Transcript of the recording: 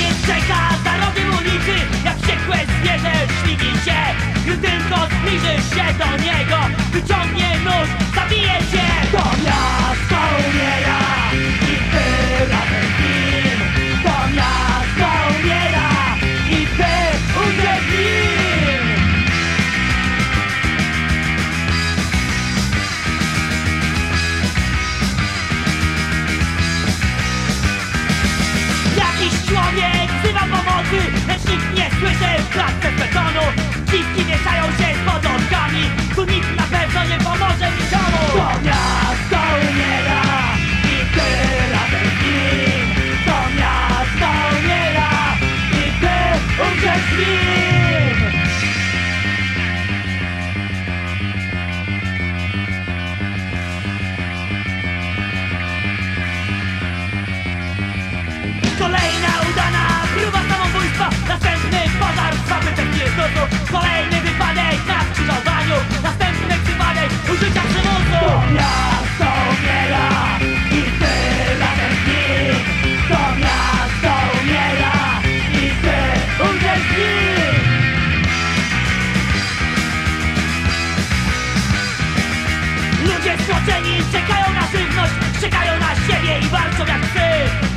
nie czeka, zarobię mu liczy Jakiś człowiek wzywa pomocy Lecz nikt nie słyszy w klatce z betonu. Stłoczeni czekają na żywność, czekają na siebie i walczą jak psy.